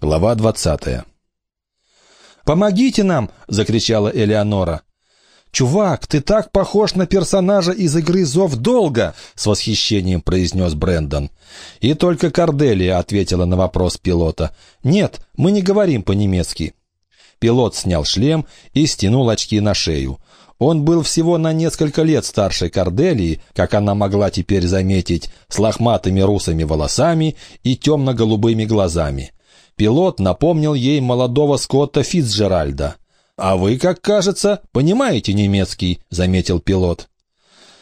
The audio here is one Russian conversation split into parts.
Глава двадцатая. «Помогите нам!» — закричала Элеонора. «Чувак, ты так похож на персонажа из игры «Зов долга!» — с восхищением произнес Брэндон. И только Корделия ответила на вопрос пилота. «Нет, мы не говорим по-немецки». Пилот снял шлем и стянул очки на шею. Он был всего на несколько лет старше Корделии, как она могла теперь заметить, с лохматыми русыми волосами и темно-голубыми глазами. Пилот напомнил ей молодого Скотта Фицджеральда. «А вы, как кажется, понимаете немецкий», — заметил пилот.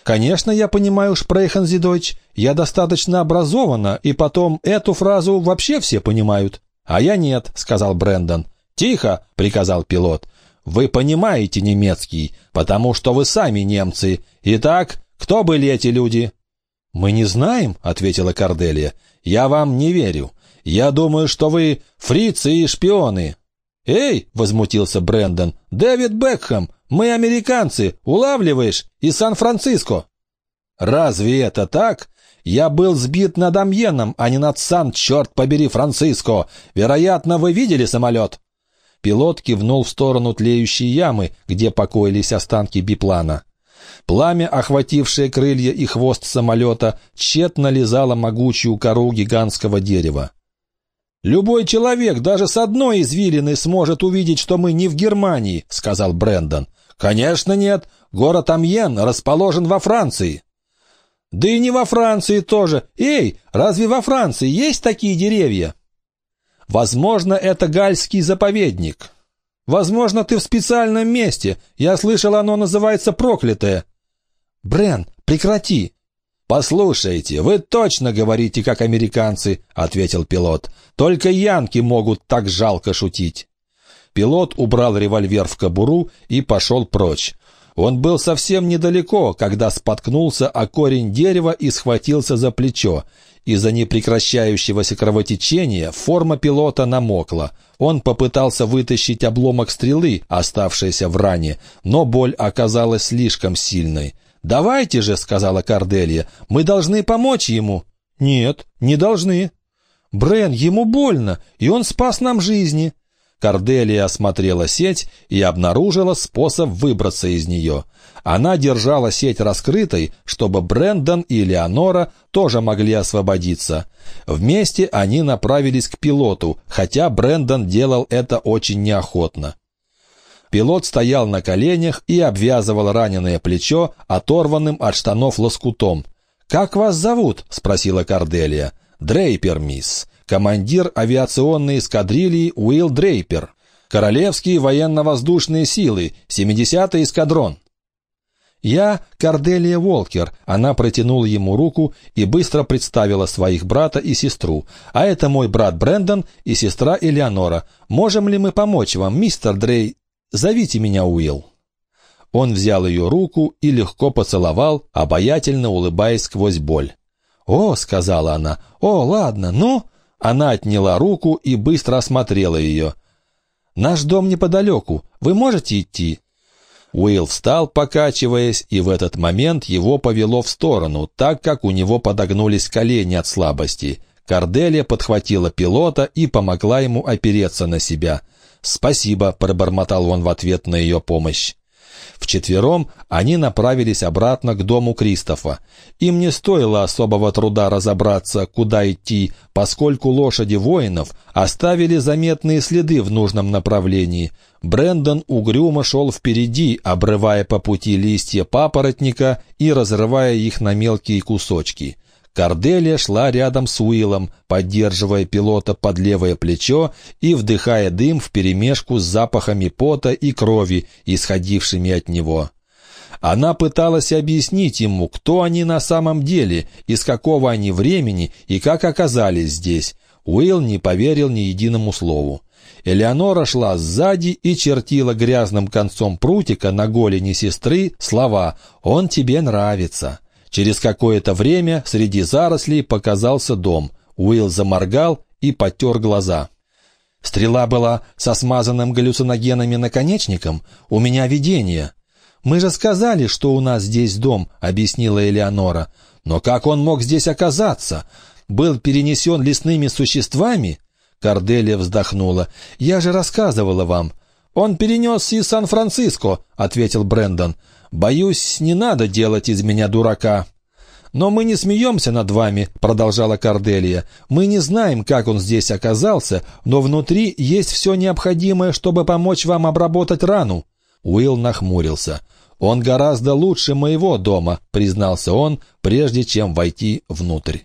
«Конечно, я понимаю Шпрейхензидойч. Я достаточно образована, и потом эту фразу вообще все понимают». «А я нет», — сказал Брэндон. «Тихо!» — приказал пилот. «Вы понимаете немецкий, потому что вы сами немцы. Итак, кто были эти люди?» «Мы не знаем», — ответила Корделия. «Я вам не верю. Я думаю, что вы фрицы и шпионы». «Эй!» — возмутился Брэндон. «Дэвид Бекхэм! Мы американцы! Улавливаешь? Из Сан-Франциско!» «Разве это так? Я был сбит над Амьеном, а не над Сан, черт побери, Франциско! Вероятно, вы видели самолет?» Пилот кивнул в сторону тлеющей ямы, где покоились останки биплана. Пламя, охватившее крылья и хвост самолета, тщетно лизало могучую кору гигантского дерева. «Любой человек, даже с одной извилины, сможет увидеть, что мы не в Германии», — сказал Брэндон. «Конечно нет. Город Амьен расположен во Франции». «Да и не во Франции тоже. Эй, разве во Франции есть такие деревья?» Возможно, это гальский заповедник. Возможно, ты в специальном месте. Я слышал, оно называется проклятое. Брен, прекрати. «Послушайте, вы точно говорите, как американцы», — ответил пилот. «Только янки могут так жалко шутить». Пилот убрал револьвер в кобуру и пошел прочь. Он был совсем недалеко, когда споткнулся о корень дерева и схватился за плечо. Из-за непрекращающегося кровотечения форма пилота намокла. Он попытался вытащить обломок стрелы, оставшийся в ране, но боль оказалась слишком сильной. «Давайте же», — сказала Корделия, — «мы должны помочь ему». «Нет, не должны». «Брен, ему больно, и он спас нам жизни». Корделия осмотрела сеть и обнаружила способ выбраться из нее. Она держала сеть раскрытой, чтобы Брэндон и Леонора тоже могли освободиться. Вместе они направились к пилоту, хотя Брэндон делал это очень неохотно. Пилот стоял на коленях и обвязывал раненое плечо оторванным от штанов лоскутом. «Как вас зовут?» — спросила Корделия. «Дрейпер, мисс. Командир авиационной эскадрильи Уилл Дрейпер. Королевские военно-воздушные силы, 70-й эскадрон». «Я Корделия Волкер». Она протянула ему руку и быстро представила своих брата и сестру. «А это мой брат Брэндон и сестра Элеонора. Можем ли мы помочь вам, мистер Дрей? Зовите меня Уилл». Он взял ее руку и легко поцеловал, обаятельно улыбаясь сквозь боль. «О», — сказала она, — «о, ладно, ну...» Она отняла руку и быстро осмотрела ее. «Наш дом неподалеку. Вы можете идти?» Уилл встал, покачиваясь, и в этот момент его повело в сторону, так как у него подогнулись колени от слабости. Корделия подхватила пилота и помогла ему опереться на себя. «Спасибо», — пробормотал он в ответ на ее помощь. Вчетвером они направились обратно к дому Кристофа. Им не стоило особого труда разобраться, куда идти, поскольку лошади воинов оставили заметные следы в нужном направлении. Брендон угрюмо шел впереди, обрывая по пути листья папоротника и разрывая их на мелкие кусочки. Корделия шла рядом с Уиллом, поддерживая пилота под левое плечо и вдыхая дым вперемешку с запахами пота и крови, исходившими от него. Она пыталась объяснить ему, кто они на самом деле, из какого они времени и как оказались здесь. Уилл не поверил ни единому слову. Элеонора шла сзади и чертила грязным концом прутика на голени сестры слова «Он тебе нравится». Через какое-то время среди зарослей показался дом. Уилл заморгал и потер глаза. Стрела была со смазанным галлюциногенами наконечником. У меня видение. «Мы же сказали, что у нас здесь дом», — объяснила Элеонора. «Но как он мог здесь оказаться? Был перенесен лесными существами?» Корделия вздохнула. «Я же рассказывала вам». «Он перенесся из Сан-Франциско», — ответил Брэндон. «Боюсь, не надо делать из меня дурака». «Но мы не смеемся над вами», — продолжала Корделия. «Мы не знаем, как он здесь оказался, но внутри есть все необходимое, чтобы помочь вам обработать рану». Уилл нахмурился. «Он гораздо лучше моего дома», — признался он, прежде чем войти внутрь.